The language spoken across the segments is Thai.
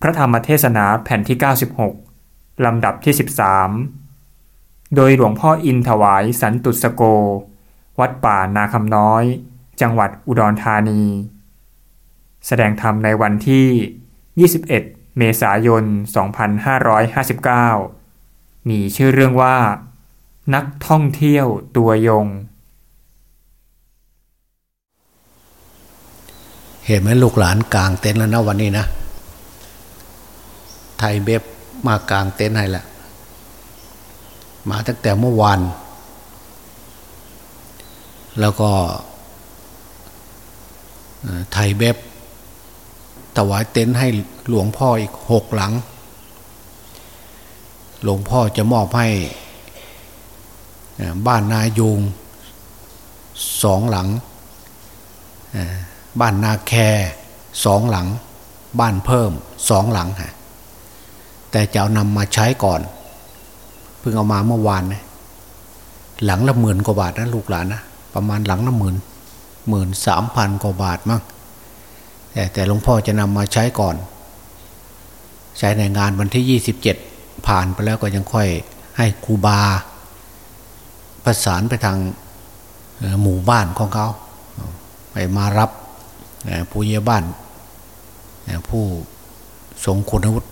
พระธรรมเทศนาแผ่นที่ 96 ลำดับที่ 13 โดยหลวงพ่ออินถวายสันตุสโก วัดป่านาคำน้อย จังหวัดอุดรธานี แสดงธรรมในวันที่ 21 เมษายน 2559 มีชื่อเรื่องว่า นักท่องเที่ยวตัวยง เห็นไหมลูกหลานกลางเต็นท์แล้วนะวันนี้นะ ไทยเบบมากลางเต็นท์ให้ละมาตั้งแต่เมื่อวาน แล้วก็ไทยเบบถวายเต็นท์ให้หลวงพ่ออีกหกหลัง หลวงพ่อจะมอบให้บ้านนายูงสองหลัง บ้านนาแคสองหลัง บ้านเพิ่มสองหลังฮะ แต่จะเอานำมาใช้ก่อน เพิ่งเอามาเมื่อวานนะหลังละหมื่นกว่าบาทนะลูกหลานนะประมาณหลังละหมื่นหมื่นสามพันกว่าบาทมั้งแต่แต่หลวงพ่อจะนำมาใช้ก่อน ใช้ในงานวันที่ยี่สิบเจ็ดผ่านไปแล้วก็ยังค่อยให้ครูบา ประสานไปทางหมู่บ้านของเขาไปมารับผู้เยี่ยบ้านผู้ทรงคุณวุฒิ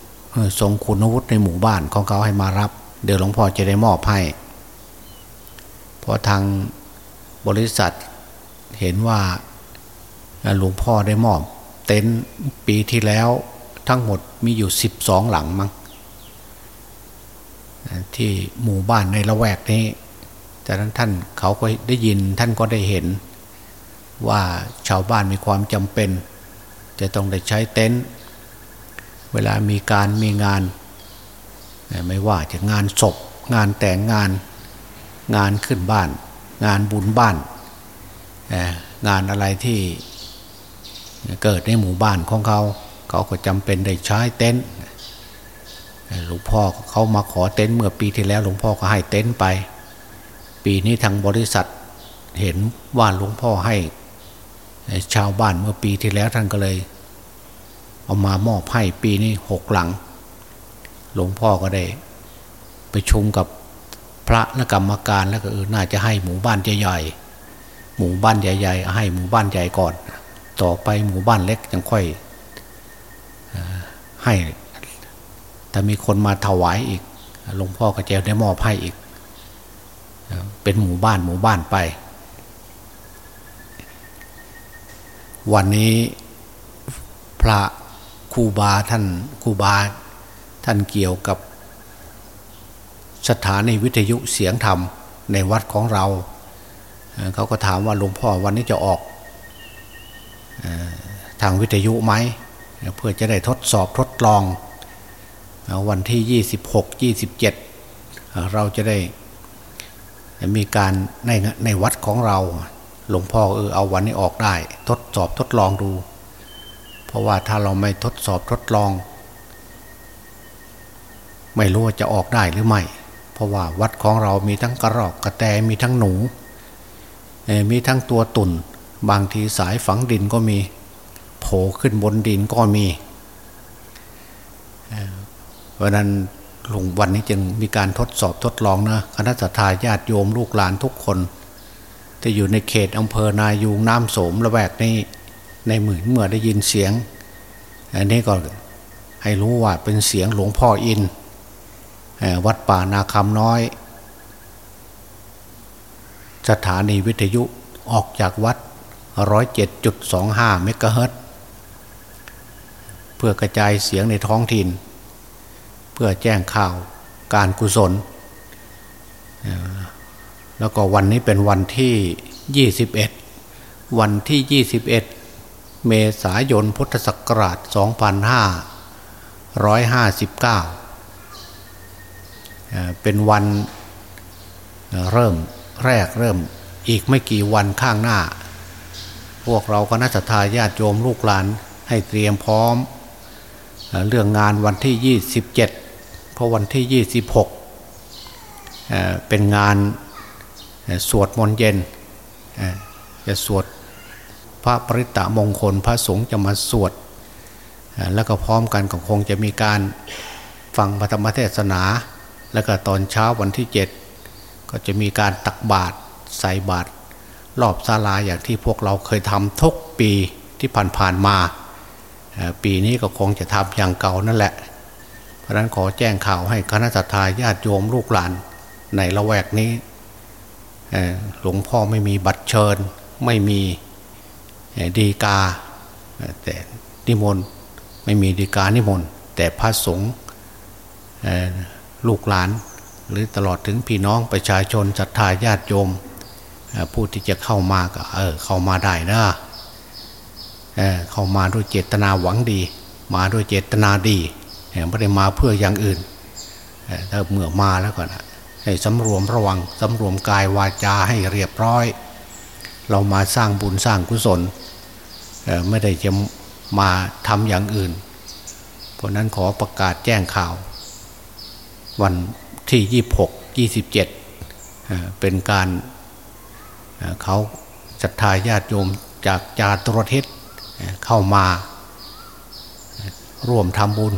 ทรงคุณวุฒิในหมู่บ้านของเขาให้มารับ เดี๋ยวหลวงพ่อจะได้มอบให้เพราะทางบริษัทเห็นว่าหลวงพ่อได้มอบ เต็นท์ปีที่แล้วทั้งหมดมีอยู่สิบสองหลังมั้งที่หมู่บ้านในละแวกนี้แต่นั้นท่านเขาก็ได้ยินท่านก็ได้เห็นว่าชาวบ้านมีความจำเป็น จะต้องได้ใช้เต็นท์ เวลามีการมีงาน ไม่ว่าจะงานศพ งานแต่งงานงานขึ้นบ้าน งานบุญบ้าน งานอะไรที่เกิดในหมู่บ้านของเขา เขาก็จำเป็นได้ใช้เต็นท์หลวงพ่อเขามาขอเต็นท์เมื่อปีที่แล้วหลวงพ่อก็ให้เต็นท์ไป ปีนี้ทางบริษัทเห็นว่าหลวงพ่อให้ชาวบ้านเมื่อปีที่แล้วท่านก็เลย เอามามอบให้ปีนี้หกหลัง หลวงพ่อก็ได้ ไปชุมกับพระและกรรมการแล้วก็เออน่าจะให้หมู่บ้านใหญ่ๆหมู่บ้านใหญ่ๆให้หมู่บ้านใหญ่ก่อน ต่อไปหมู่บ้านเล็กยังค่อยให้ถ้ามีคนมาถวายอีกหลวงพ่อก็จะได้มอบให้อีก เป็นหมู่บ้านหมู่บ้านไป วันนี้พระ ครูบาท่านครูบาท่านเกี่ยวกับสถานีวิทยุเสียงธรรมในวัดของเรา เขาก็ถามว่าหลวงพ่อวันนี้จะออกทางวิทยุไหมเพื่อจะได้ทดสอบทดลอง วันที่ 26 27 เราจะได้มีการในในวัดของเรา หลวงพ่อเออเอาวันนี้ออกได้ ทดสอบทดลองดู ราะว่าถ้าเราไม่ทดสอบทดลอง ไม่รู้ว่าจะออกได้หรือไม่ เพราะว่าวัดของเรามีทั้งกระรอกกระแตมีทั้งหนู มีทั้งตัวตุ่น บางทีสายฝังดินก็มีโผล่ขึ้นบนดินก็มีเพราะนั้นหลวงวันนี้จึงมีการทดสอบทดลองนะคณะสัตยาญาติโยมลูกหลานทุกคนที่อยู่ในเขตอำเภอนายูงน้ำโสมละแวกนี้ ในหมื่นเมื่อได้ยินเสียง อันนี้ก็ให้รู้ว่าเป็นเสียงหลวงพ่ออินวัดป่านาคำน้อย สถานีวิทยุออกจากวัด 107.25เมกะเฮิรตเพื่อกระจายเสียงในท้องถิ่น เพื่อแจ้งข่าวการกุศล แล้วก็วันนี้เป็นวันที่ 21 วันที่ 21 เมษายนพุทธศักราช 2559 เป็นวันเริ่มแรกเริ่มอีกไม่กี่วันข้างหน้า พวกเราคณะทาญาติโยมลูกหลานให้เตรียมพร้อม เรื่องงานวันที่ 27 เพราะวันที่ 26 เป็นงานสวดมนต์เย็นจะสวด ระปริตะมงคลพระสงฆ์จะมาสวด แล้วก็พร้อมกันก็คงจะมีการฟังพระธรรมเทศนา แล้วก็ตอนเช้าวันที่เจ็ดก็จะมีการตักบาตรใส่บาตรรอบศาลาอย่างที่พวกเราเคยทำทุกปีที่ผ่านๆมา ปีนี้ก็คงจะทำอย่างเก่านั่นแหละ เพราะนั้นขอแจ้งข่าวให้คณะทาญาติโยมลูกหลานในละแวกนี้หลวงพ่อไม่มีบัตรเชิญไม่มี ดีกาแต่นิมนต์ไม่มีดีกานิมนต์แต่พระสงฆ์ลูกหลาน หรือตลอดถึงพี่น้องประชาชนศรัทธาญาติโยมผู้ที่จะเข้ามาก็เออเข้ามาได้นะเเข้ามาด้วยเจตนาหวังดี มาด้วยเจตนาดีไม่ได้มาเพื่ออย่างอื่นถ้าเมื่อมาแล้วก็นะให้สำรวมระวังสำรวมกายวาจาให้เรียบร้อย เรามาสร้างบุญสร้างกุศล ไม่ได้จะมาทำอย่างอื่น เพราะนั้นขอประกาศแจ้งข่าว วันที่ยี่หกยี่สิบเจ็ดเป็นการเขาศรัทธาญาติโยมจากจาตุรทิศเข้ามาร่วมทำบุญ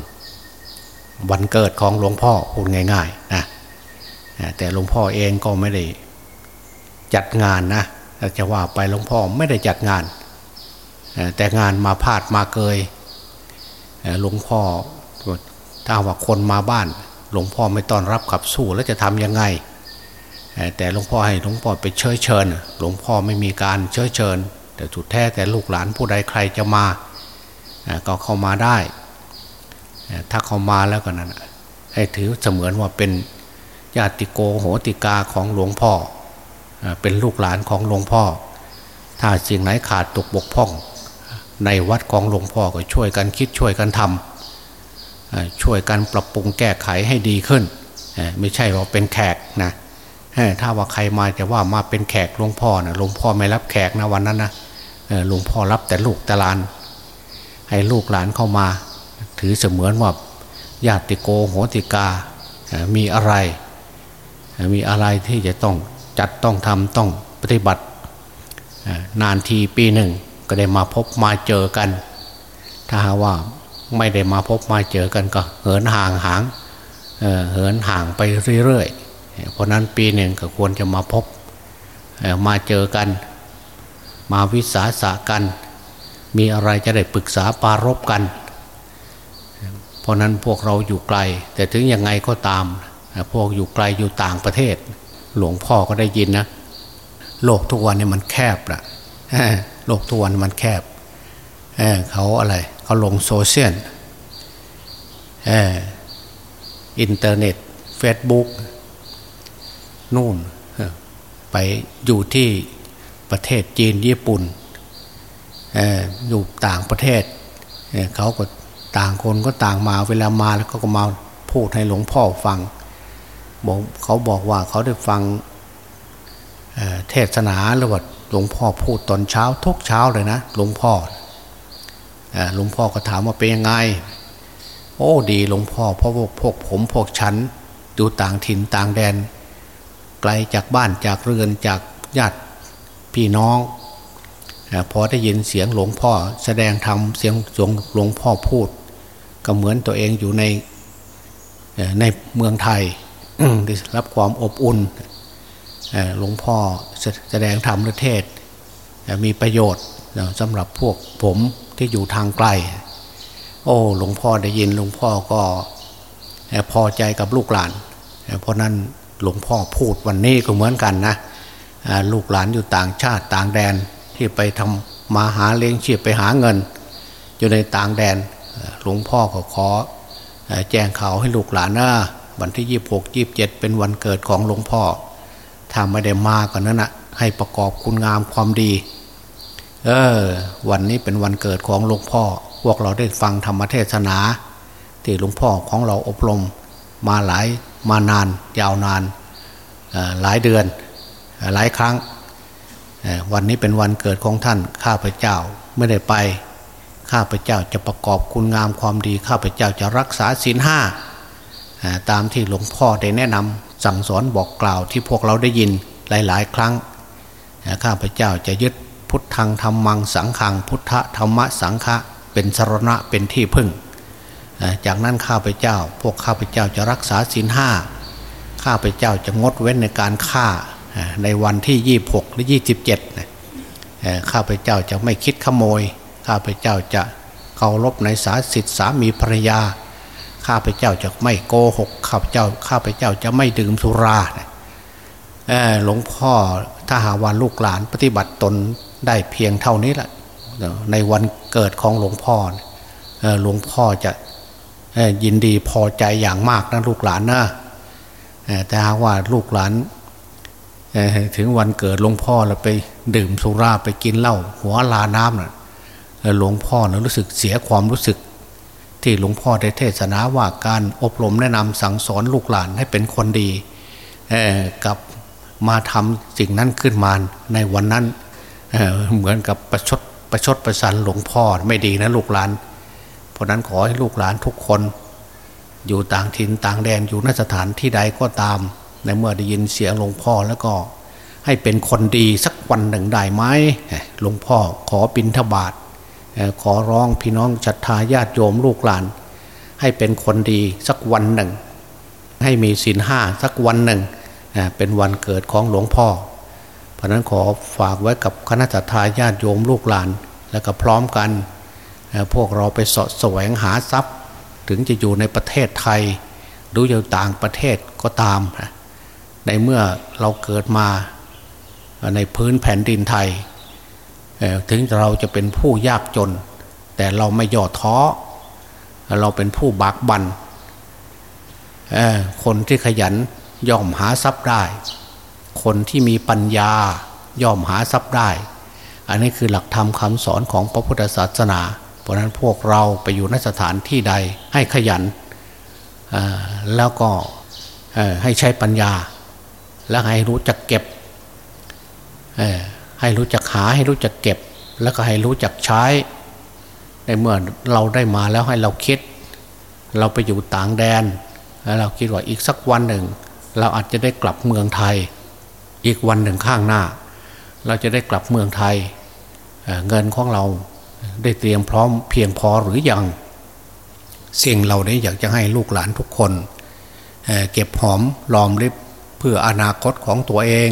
วันเกิดของหลวงพ่อพูดง่ายๆนะแต่หลวงพ่อเองก็ไม่ได้จัดงานนะจะว่าไปหลวงพ่อไม่ได้จัดงาน แต่งานมาพาดมาเกยหลวงพ่อถ้าว่าคนมาบ้าน หลวงพ่อไม่ต้อนรับขับสู้แล้วจะทำยังไง แต่หลวงพ่อให้หลวงพ่อไปเชิญเชิญ หลวงพ่อไม่มีการเชิญเชิญ แต่สุดแท้แต่ลูกหลานผู้ใดใครจะมาก็เข้ามาได้ ถ้าเข้ามาแล้วก็นั้นให้ถือเสมือนว่าเป็นญาติโกโหติกาของหลวงพ่อ เป็นลูกหลานของหลวงพ่อ ถ้าสิ่งไหนขาดตกบกพร่อง ในวัดของหลวงพ่อก็ช่วยกันคิดช่วยกันทำช่วยกันปรับปรุงแก้ไขให้ดีขึ้น ไม่ใช่ว่าเป็นแขกนะถ้าว่าใครมาจะว่ามาเป็นแขกหลวงพ่อนะหลวงพ่อไม่รับแขกนะวันนั้นนะหลวงพ่อรับแต่ลูกแต่หลาน ให้ลูกหลานเข้ามา ถือเสมือนว่าญาติโกโหติกา มีอะไร มีอะไรที่จะต้องจัดต้องทำต้องปฏิบัตินานทีปีหนึ่ง ก็ได้มาพบมาเจอกัน ถ้าว่าไม่ได้มาพบมาเจอกันก็เหินห่างหางเหินห่างไปเรื่อยๆ เพราะนั้นปีหนึ่งก็ควรจะมาพบมาเจอกัน มาวิสาสะกัน มีอะไรจะได้ปรึกษาปารบกัน เพราะนั้นพวกเราอยู่ไกล แต่ถึงยังไงก็ตาม พวกอยู่ไกลอยู่ต่างประเทศ หลวงพ่อก็ได้ยินนะ โลกทุกวันนี้มันแคบละ โลกทุกวันมันแคบ เขาอะไรเขาลงโซเชียลอินเทอร์เน็ตเฟซบุ๊กนู่นไปอยู่ที่ประเทศจีนญี่ปุ่นออยู่ต่างประเทศเขาก็ต่างคนก็ต่างมาเวลามาแล้วก็มาพูดให้หลวงพ่อฟังบอกเขาบอกว่าเขาได้ฟังเทศนาหรือว่า หลวงพ่อพูดตอนเช้าทุกเช้าเลยนะหลวงพ่อหลวงพ่อก็ถามว่าเป็นยังไง โอ้ดีหลวงพ่อเพราะพวกพวกผมพวกฉันอยู่ต่างถิ่นต่างแดน ไกลจากบ้านจากเรือนจากญาติพี่น้องพอได้ยินเสียงหลวงพ่อแสดงธรรมเสียงหลวงพ่อพูด ก็เหมือนตัวเองอยู่ในในเมืองไทยได้รับความอบอุ่น หลวงพ่อแสดงธรรมเทศมีประโยชน์สำหรับพวกผมที่อยู่ทางไกล โอ้หลวงพ่อได้ยินหลวงพ่อก็พอใจกับลูกหลาน เพราะนั้นหลวงพ่อพูดวันนี้ก็เหมือนกันนะลูกหลานอยู่ต่างชาติต่างแดนที่ไปทำมาหาเลี้ยงชีพไปหาเงิน อยู่ในต่างแดนหลวงพ่อก็ขอแจ้งข่าวให้ลูกหลานนะวันที่ยี่หกยี่บเจ็ดเป็นวันเกิดของหลวงพ่อ ถ้าไม่ได้มากันนั้นนะให้ประกอบคุณงามความดี เออ วันนี้เป็นวันเกิดของหลวงพ่อ พวกเราได้ฟังธรรมเทศนา ที่หลวงพ่อของเราอบรม มาหลายมานาน ยาวนานหลายเดือนหลายครั้ง วันนี้เป็นวันเกิดของท่านข้าพเจ้าไม่ได้ไป ข้าพเจ้าจะประกอบคุณงามความดี ข้าพเจ้าจะรักษาศีลห้าตามที่หลวงพ่อได้แนะนำ สั่งสอนบอกกล่าวที่พวกเราได้ยินหลาย ๆ ครั้งข้าพเจ้าจะยึดพุทธังธรรมังสังขังพุทธธรรมะสังฆะเป็นสรณะเป็นที่พึ่ง จากนั้นข้าพเจ้า พวกข้าพเจ้าจะรักษาศีลห้าข้าพเจ้าจะงดเว้นในการฆ่าในวันที่ยี่หกหรือยี่สิบเจ็ดข้าพเจ้าจะไม่คิดขโมย ข้าพเจ้าจะเคารพในสาสิทธิสามีภรรยา ข้าพเจ้าจะไม่โกหกข้าพเจ้า ข้าพเจ้าจะไม่ดื่มสุราหลวงพ่อถ้าหาวันลูกหลานปฏิบัติตนได้เพียงเท่านี้แหละในวันเกิดของหลวงพ่อหลวงพ่อจะยินดีพอใจอย่างมากนะลูกหลานนะแต่หากว่าลูกหลานถึงวันเกิดหลวงพ่อแล้วไปดื่มสุราไปกินเหล้าหัวลาน้ำนะหลวงพ่อนะรู้สึกเสียความรู้สึก ที่หลวงพ่อได้เทศนาว่าการอบรมแนะนำสั่งสอนลูกหลานให้เป็นคนดีกับมาทำสิ่งนั้นขึ้นมาในวันนั้นเเหมือนกับประชดประชดประสันหลวงพ่อไม่ดีนะลูกหลาน เพราะนั้นขอให้ลูกหลานทุกคน อยู่ต่างถิ่นต่างแดนอยู่นสถานที่ใดก็ตาม ในเมื่อได้ยินเสียงหลวงพ่อแล้วก็ให้เป็นคนดีสักวันหนึ่งได้ไหมหลวงพ่อขอปินทบาท ขอร้องพี่น้องศรัทธาญาติโยมลูกหลาน ให้เป็นคนดีสักวันหนึ่ง ให้มีศีลห้าสักวันหนึ่งเป็นวันเกิดของหลวงพ่อ เพราะนั้นขอฝากไว้กับคณะทาญาติโยมลูกหลาน และก็พร้อมกันพวกเราไปสะแสวงหาทรัพย์ ถึงจะอยู่ในประเทศไทย หรืออยู่ต่างประเทศก็ตามในเมื่อเราเกิดมาในพื้นแผ่นดินไทย ถึงเราจะเป็นผู้ยากจน แต่เราไม่ย่อท้อ เราเป็นผู้บากบันคนที่ขยันย่อมหาทรัพย์ได้ คนที่มีปัญญาย่อมหาทรัพย์ได้ อันนี้คือหลักธรรมคำสอนของพระพุทธศาสนา เพราะนั้นพวกเราไปอยู่ในสถานที่ใดให้ขยัน แล้วก็ให้ใช้ปัญญา และให้รู้จักเก็บให้รู้จักาให้รู้จักเก็บ แล้วก็ให้รู้จักใช้ในเมื่อเราได้มาแล้วให้เราคิด เราไปอยู่ต่างแดนแล้วเราคิดว่าอีกสักวันหนึ่ง เราอาจจะได้กลับเมืองไทย อีกวันหนึ่งข้างหน้า เราจะได้กลับเมืองไทยเเงินของเราได้เตรียมพร้อมเพียงพอหรือยังสิ่งเราได้อยากจะให้ลูกหลานทุกคนเเก็บหอมรอมริบเพื่ออนาคตของตัวเอง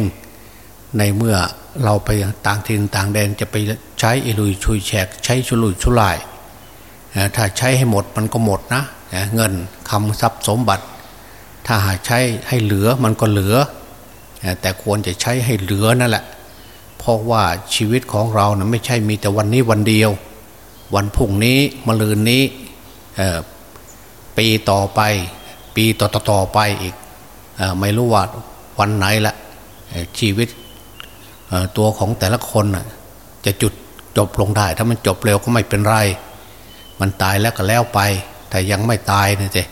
ในเมื่อ เราไปต่างถิ่นต่างแดนจะไปใช้อิลุยชุยแฉกใช้ชุลุยชุลายถ้าใช้ให้หมดมันก็หมดนะเงินคำทรัพย์สมบัติ ถ้าหากใช้ให้เหลือมันก็เหลือ แต่ควรจะใช้ให้เหลือนั่นแหละ เพราะว่าชีวิตของเรานะไม่ใช่มีแต่วันนี้วันเดียว วันพุ่งนี้มะลืนนี้ปีต่อไป ปีต่อต่อไปอีกอไม่รู้ว่าวันไหนละชีวิต ตัวของแต่ละคนจะจุดจบลงได้ ถ้ามันจบเร็วก็ไม่เป็นไร มันตายแล้วก็แล้วไป แต่ยังไม่ตายนะเจ๊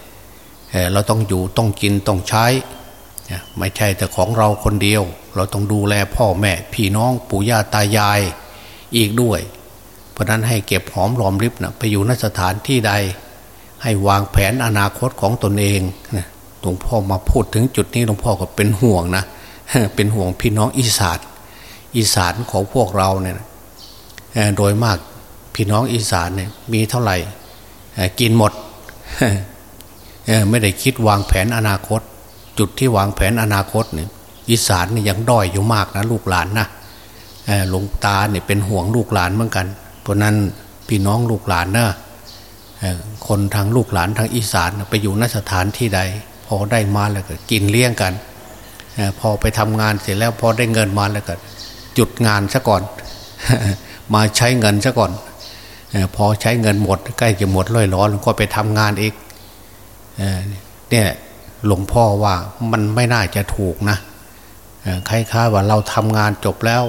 เราต้องอยู่ต้องกินต้องใช้ ไม่ใช่แต่ของเราคนเดียว เราต้องดูแลพ่อแม่ พี่น้องปู่ย่าตายายอีกด้วย เพราะนั้นให้เก็บหอมรอมริบนะไปอยู่นสถานที่ใด ให้วางแผนอนาคตของตนเองหลวงพ่อมาพูดถึงจุดนี้หลวงพ่อก็เป็นห่วงนะเป็นห่วงพี่น้องอีสาน อีสานของพวกเราเนี่ยโดยมากพี่น้องอีสานเนี่ยมีเท่าไหร่กินหมดไม่ได้คิดวางแผนอนาคต จุดที่วางแผนอนาคตเนี่ยอีสานนี่ยังด้อยอยู่มากนะลูกหลานนะหลวงตาเนี่ยเป็นห่วงลูกหลานเหมือนกัน เพราะนั้นพี่น้องลูกหลานนะคนทางลูกหลานทางอีสานไปอยู่นสถานที่ใด พอได้มาแล้วก็กินเลี้ยงกัน พอไปทำงานเสร็จแล้วพอได้เงินมาแล้วก็ จุดงานซะก่อน มาใช้เงินซะก่อน พอใช้เงินหมด ใกล้จะหมดร้อยร้อนก็ไปทำงานอีกเนี่ยหลวงพ่อว่ามันไม่น่าจะถูกนะคล้ายๆว่าเราทำงานจบแล้ว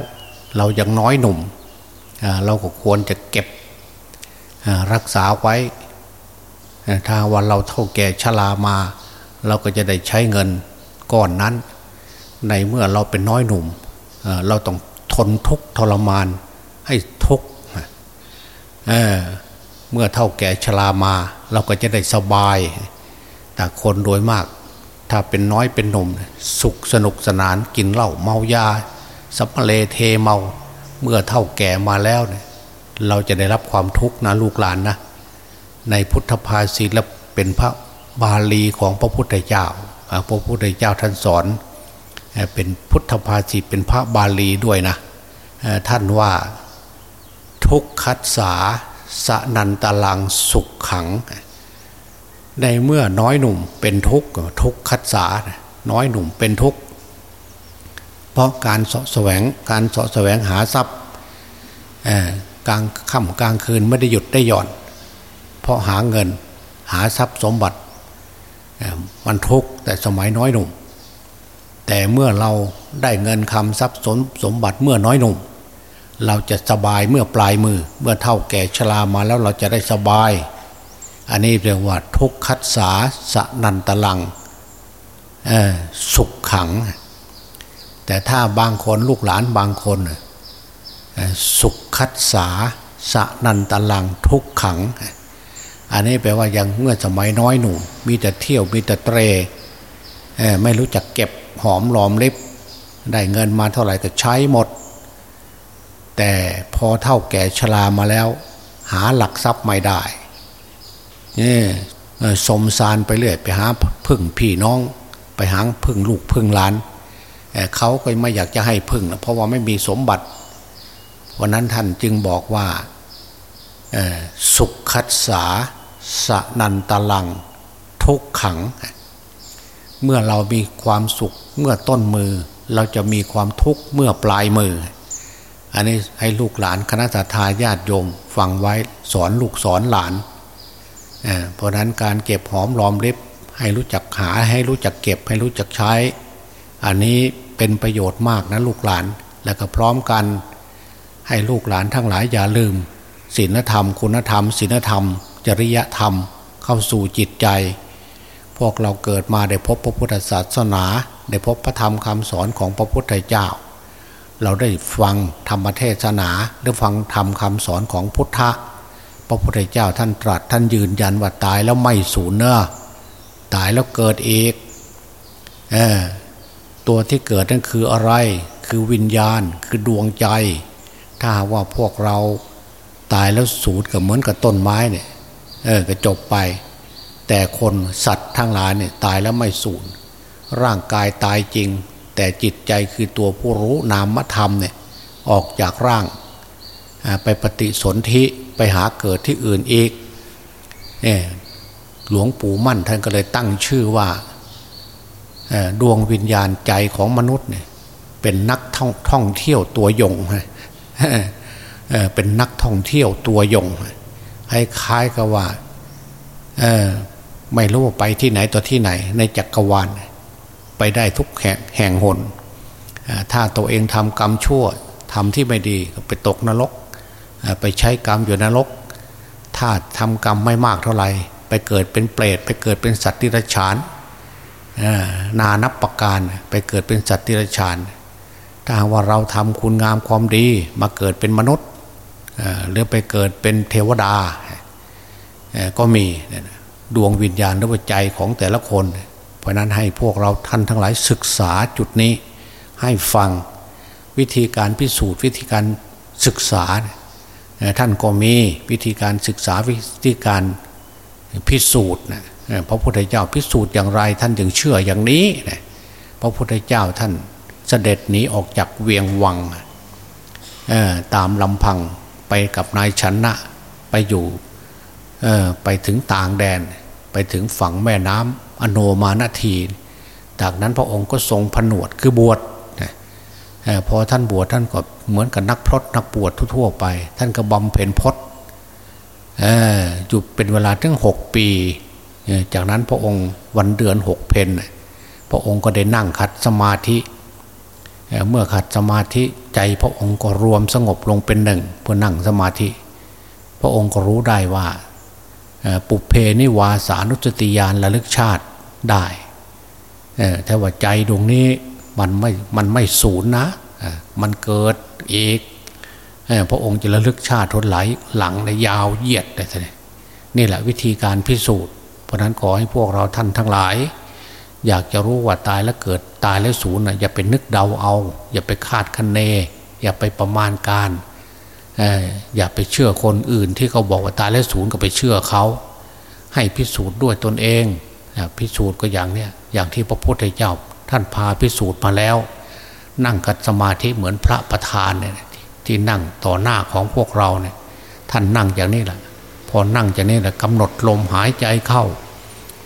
เรายังน้อยหนุ่ม เราก็ควรจะเก็บรักษาไว้ ถ้าวันเราเท่าแก่ชรามา เราก็จะได้ใช้เงินก้อนนั้น ในเมื่อเราเป็นน้อยหนุ่ม เราต้อง ทนทุกทรมาน ให้ทุกข์เมื่อเท่าแก่ชรามา เราก็จะได้สบาย แต่คนโดยมาก ถ้าเป็นน้อยเป็นหนุ่ม สุขสนุกสนานกินเหล้าเมายา สัมเลเทเมา เมื่อเท่าแก่มาแล้วเนี่ยเราจะได้รับความทุกข์นะลูกหลานนะ ในพุทธภาษิตและเป็นพระบาลีของพระพุทธเจ้า พระพุทธเจ้าท่านสอน เป็นพุทธภาษิตเป็นพระบาลีด้วยนะท่านว่าทุกขัสสาสนันตลังสุขขัง ในเมื่อน้อยหนุ่มเป็นทุกข์ทุกขัสสาน้อยหนุ่มเป็นทุกข์เพราะการสะแสวงการสะแสวงหาทรัพย์กลางค่ำกลางคืนไม่ได้หยุดได้หย่อน เพราะหาเงินหาทรัพย์สมบัติมันทุกข์แต่สมัยน้อยหนุ่ม แต่เมื่อเราได้เงินคำทรัพย์สมสมบัติเมื่อน้อยหนุ่ม เราจะสบายเมื่อปลายมือ เมื่อเท่าแก่ชรามาแล้วเราจะได้สบาย อันนี้เรียกว่าทุกขัสสาสนันตลังสุขขัง แต่ถ้าบางคนลูกหลานบางคนสุขคัสสาสนันตลังทุกขัง อันนี้แปลว่ายังเมื่อสมัยน้อยหนุ่มมีแต่เที่ยวมีแต่เตรไม่รู้จักเก็บ หอมหลอมลิบได้เงินมาเท่าไหร่ก็ใช้หมด แต่พอเท่าแก่ชรามาแล้ว หาหลักทรัพย์ไม่ได้นี่สมสารไปเรื่อย ไปหาพึ่งพี่น้อง ไปหาพึ่งลูกพึ่งหลานเขาก็ไม่อยากจะให้พึ่งเพราะว่าไม่มีสมบัติวันนั้นท่านจึงบอกว่าสุขคัสสาสนันตลัง ทุกขัง เมื่อเรามีความสุขเมื่อต้นมือ เราจะมีความทุกข์เมื่อปลายมือ อันนี้ให้ลูกหลานคณะทาญาติโยมฟังไว้สอนลูกสอนหลานเเพราะนั้นการเก็บหอมรอมริบให้รู้จักหาให้รู้จักเก็บให้รู้จักใช้ อันนี้เป็นประโยชน์มากนะลูกหลานแล้วก็พร้อมกัน ให้ลูกหลานทั้งหลายอย่าลืมศีลธรรม คุณธรรมศีลธรรม จริยธรรม เข้าสู่จิตใจ พวกเราเกิดมาได้พบพระพุทธศาสนา ได้พบพระธรรมคำสอนของพระพุทธเจ้า เราได้ฟังธรรมเทศนาได้ฟังธรรมคำสอนของพุทธะพระพุทธเจ้าท่านตรัสท่านยืนยันว่าตายแล้วไม่สูญเนอะตายแล้วเกิดอีกเออตัวที่เกิดนั่นคืออะไร คือวิญญาณคือดวงใจ ถ้าว่าพวกเราตายแล้วสูญกับเหมือนกับต้นไม้เนี่ยเออก็จบไป แต่คนสัตว์ทั้งหลายเนี่ยตายแล้วไม่สูญร่างกายตายจริง แต่จิตใจคือตัวผู้รู้นามธรรมเนี่ยออกจากร่าง ไปปฏิสนธิไปหาเกิดที่อื่นอีกเนี่ยหลวงปู่มั่นท่านก็เลยตั้งชื่อว่าดวงวิญญาณใจของมนุษย์เนี่ยเป็นนักท่องท่องเที่ยวตัวยงเป็นนักท่องเที่ยวตัวยงให้คล้ายกับว่า ไม่รู้ว่าไปที่ไหนตัวที่ไหน ในจักรวาลไปได้ทุกแห่งแห่งหนถ้าตัวเองทำกรรมชั่วทำที่ไม่ดีไปตกนรก ไปใช้กรรมอยู่นรก ถ้าทำกรรมไม่มากเท่าไหร่ไปเกิดเป็นเปรตไปเกิดเป็นสัตว์ที่รฉานนานับประการไปเกิดเป็นสัตว์ที่รฉานถ้าว่าเราทำคุณงามความดีมาเกิดเป็นมนุษย์หรือไปเกิดเป็นเทวดาก็มี ดวงวิญญาณหรือใจของแต่ละคน เพราะนั้นให้พวกเราท่านทั้งหลายศึกษาจุดนี้ ให้ฟังวิธีการพิสูจน์วิธีการศึกษา ท่านก็มีวิธีการศึกษาวิธีการพิสูจน์นะพระพุทธเจ้าพิสูจน์อย่างไร ท่านจึงเชื่ออย่างนี้พระพุทธเจ้าท่านเสด็จหนีออกจากเวียงวังตามลำพังไปกับนายชนะไปอยู่ ไปถึงต่างแดน ไปถึงฝั่งแม่น้ำอโนมานาที จากนั้นพระองค์ก็ทรงผนวดคือบวชพอท่านบวชท่านก็เหมือนกับนักพรตนักบวชทั่วไป ท่านก็บำเพ็ญพรตอยู่เป็นเวลาถึงหกปี จากนั้นพระองค์วันเดือนหกเพนพระองค์ก็ได้นั่งคัดสมาธิเมื่อขัดสมาธิใจพระองค์ก็รวมสงบลงเป็นหนึ่งเพื่อนั่งสมาธิ พระองค์ก็รู้ได้ว่า ปุเพนิวาสานุสติยานระลึกชาติได้แต่ว่าใจดวงนี้มันไม่มันไม่สูญนะมันเกิดอีกพระองค์จะระลึกชาติทนไหลหลังในยาวเหยียดเลยนี่แหละวิธีการพิสูจน์ เพราะนั้นขอให้พวกเราท่านทั้งหลาย อยากจะรู้ว่าตายแล้วเกิดตายแล้วสูญนะอย่าไปนึกเดาเอา อย่าไปคาดคะเน อย่าไปประมาณการ อย่าไปเชื่อคนอื่นที่เขาบอกว่าตายแล้วศูนย์ก็ไปเชื่อเขา ให้พิสูจน์ด้วยตนเองพิสูจน์ก็อย่างเนี้ยอย่างที่พระพุทธเจ้าท่านพาพิสูจน์มาแล้ว นั่งกัดสมาธิเหมือนพระประธานเนี่ยที่นั่งต่อหน้าของพวกเราเนี่ยท่านนั่งอย่างนี้แหละพอนั่งจากนี้แหละกำหนดลมหายใจเข้า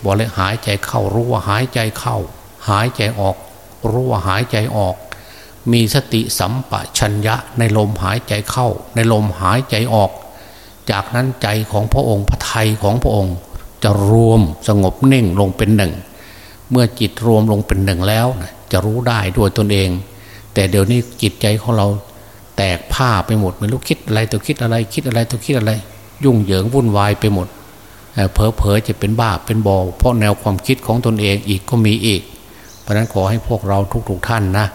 บอกเลยหายใจเข้ารู้ว่าหายใจเข้า หายใจออก รู้ว่าหายใจออก มีสติสัมปชัญญะในลมหายใจเข้า ในลมหายใจออก จากนั้นใจของพระองค์พระไทยของพระองค์จะรวมสงบนิ่งลงเป็นหนึ่ง เมื่อจิตรวมลงเป็นหนึ่งแล้วจะรู้ได้ด้วยตนเอง แต่เดี๋ยวนี้จิตใจของเราแตกผ้าไปหมดไม่รู้คิดอะไรตัวคิดอะไรคิดอะไรตัวคิดอะไร ยุ่งเหยิงวุ่นวายไปหมดเพอเพอจะเป็นบ้าเป็นบอเพราะแนวความคิดของตนเองอีกก็มีอีก เพราะนั้นขอให้พวกเราทุกๆทท่านนะ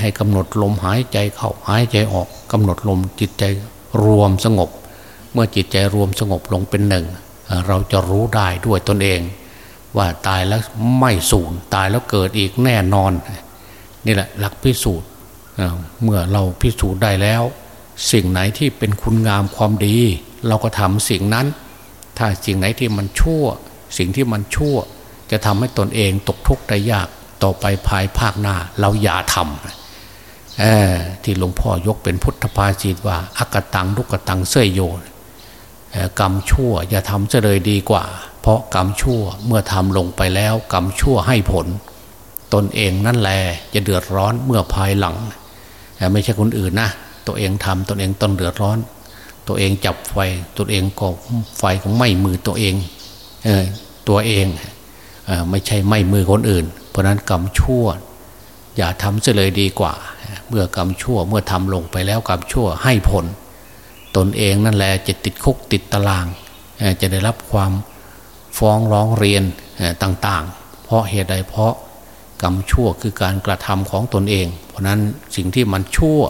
ให้กำหนดลมหายใจเข้าหายใจออกกำหนดลมจิตใจรวมสงบ เมื่อจิตใจรวมสงบลงเป็นหนึ่ง เราจะรู้ได้ด้วยตนเอง ว่าตายแล้วไม่สูญตายแล้วเกิดอีกแน่นอน นี่แหละหลักพิสูจน์เมื่อเราพิสูจน์ได้แล้ว สิ่งไหนที่เป็นคุณงามความดี เราก็ทำสิ่งนั้น ถ้าสิ่งไหนที่มันชั่ว สิ่งที่มันชั่ว จะทำให้ตนเองตกทุกข์ได้ยาก ต่อไปภายภาคหน้า เราอย่าทำที่หลวงพ่อยกเป็นพุทธภาษิตว่าอากตังลุกตังเสยโยกรรมชั่วอย่าทำจะเลยดีกว่า เพราะกรรมชั่วเมื่อทำลงไปแล้ว กรรมชั่วให้ผล ตนเองนั่นแหละจะเดือดร้อนเมื่อภายหลัง ไม่ใช่คนอื่นนะ ตัวเองทำตนเองต้นเดือดร้อน ตัวเองจับไฟตัวเองก็ไฟของไม่มือตัวเองเออตัวเองไม่ใช่ไม่มือคนอื่น เพราะนั้นกรรมชั่ว อย่าทำเสียเลยดีกว่า เมื่อกรรมชั่วเมื่อทำลงไปแล้วกรรมชั่วให้ผล ตนเองนั่นแหละจะติดคุกติดตาราง จะได้รับความฟ้องร้องเรียนต่างๆ เพราะเหตุใดเพราะกรรมชั่วคือการกระทำของตนเอง เพราะนั้นสิ่งที่มันชั่ว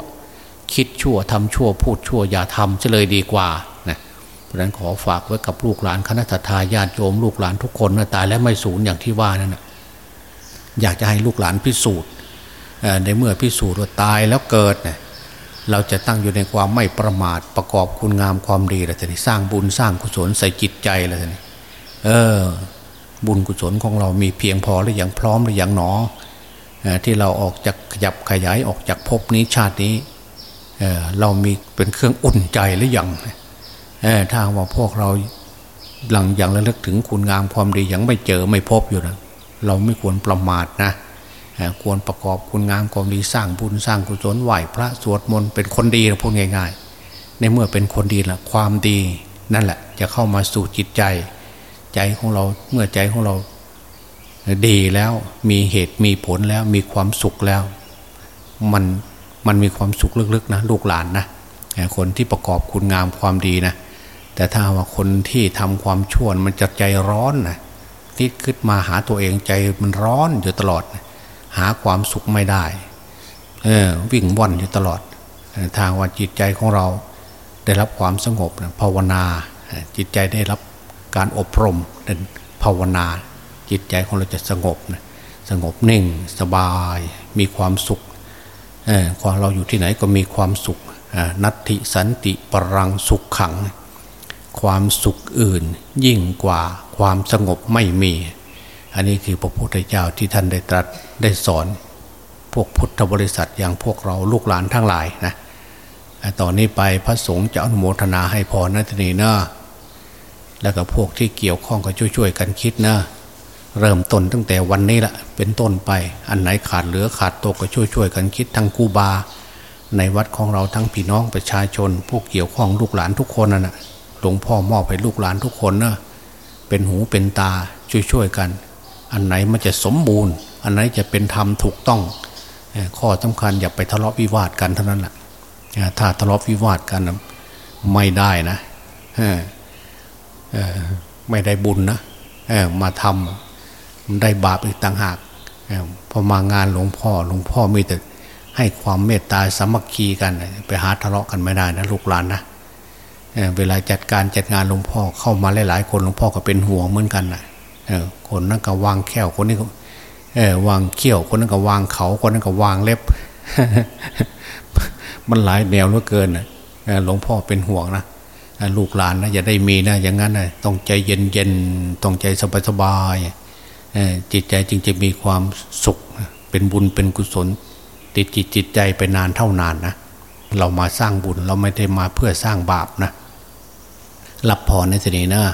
คิดชั่วทำชั่วพูดชั่วอย่าทำจะเลยดีกว่านะเพราะนั้นขอฝากไว้กับลูกหลานคณะทาญาติโยมลูกหลานทุกคนนะตายแล้วไม่สูญอย่างที่ว่านั่นนะ อยากจะให้ลูกหลานพิสูจน์ในเมื่อพิสูจน์ว่าตายแล้วเกิดเนะเราจะตั้งอยู่ในความไม่ประมาทประกอบคุณงามความดีแล้วจะสร้างบุญสร้างกุศลใส่จิตใจแล้วจะเออ บุญกุศลของเรามีเพียงพอหรือยังพร้อมหรือยังหนอที่เราออกจากขยับขยายออกจากภพนี้ชาตินี้เเรามีเป็นเครื่องอุ่นใจหรือยังถ้าว่าพวกเราหลังอย่างระลึกถึงคุณงามความดียังไม่เจอไม่พบอยู่นะ เราไม่ควรประมาทนะควรประกอบคุณงามความดีสร้างบุญสร้างกุศลไหวพระสวดมนต์เป็นคนดีนะพูดง่ายๆ ในเมื่อเป็นคนดีละความดีนั่นแหละ จะเข้ามาสู่จิตใจ ใจของเราเมื่อใจของเราดีแล้วมีเหตุมีผลแล้วมีความสุขแล้ว มันมันมีความสุขลึกๆนะลูกหลานนะคนที่ประกอบคุณงามความดีนะแต่ถ้าว่าคนที่ทำความชั่วมันจะใจร้อนนะ คิดขึ้นมาหาตัวเองใจมันร้อนอยู่ตลอด หาความสุขไม่ได้ เออวิ่งว่อนอยู่ตลอด ทางว่าจิตใจของเราได้รับความสงบภาวนาจิตใจได้รับการอบรมภาวนา จิตใจของเราจะสงบสงบนิ่งสบายมีความสุขความเราอยู่ที่ไหนก็มีความสุขนัตติสันติปรังสุขขัง ความสุขอื่นยิ่งกว่าความสงบไม่มี อันนี้คือพระพุทธเจ้าที่ท่านได้ตรัสได้สอน พวกพุทธบริษัทอย่างพวกเราลูกหลานทั้งหลายนะต่อนนี้ไปพระสงฆ์จะอนุโมทนาให้พรนัตนีเนะแล้วก็พวกที่เกี่ยวข้องก็ช่วยๆกันคิดนะเริ่มต้นตั้งแต่วันนี้ละเป็นต้นไปอันไหนขาดเหลือขาดตกก็ช่วยช่วยกันคิดทั้งกูบา ในวัดของเราทั้งพี่น้องประชาชน ผู้เกี่ยวข้องลูกหลานทุกคนน่ะ หลวงพ่อมอบให้ลูกหลานทุกคนนะเป็นหูเป็นตาช่วยช่วยกัน อันไหนมันจะสมบูรณ์ อันไหนจะเป็นธรรมถูกต้อง ข้อสำคัญอย่าไปทะเลาะวิวาทกันเท่านั้นแหละถ้าทะเลาะวิวาทกันไม่ได้นะไม่ได้บุญนะมาทำได้บาปอีกต่างหากพอมางานหลวงพ่อหลวงพ่อมีแต่ให้ความเมตตาสามัคคีกัน ไปหาทะเลาะกันไม่ได้นะลูกหลานนะ เวลาจัดการจัดงานหลวงพ่อเข้ามาหลายๆ คนหลวงพ่อก็เป็นห่วงเหมือนกันนะคนนั้นก็วางแข้วคนนี้ก็วางเขี้ยวคนนั้นก็วางเขาคนนั้นก็วางเล็บ มันหลายแนวเหลือเกินหลวงพ่อเป็นห่วงนะลูกหลานนะอย่าได้มีนะอย่างนั้นนะต้องใจเย็นเย็นต้องใจสบายสบายจิตใจจึงจะมีความสุขเป็นบุญเป็นกุศล ติดจิตจิตใจไปนานเท่านานนะเรามาสร้างบุญเราไม่ได้มาเพื่อสร้างบาปนะ รับพรในสินี้นะ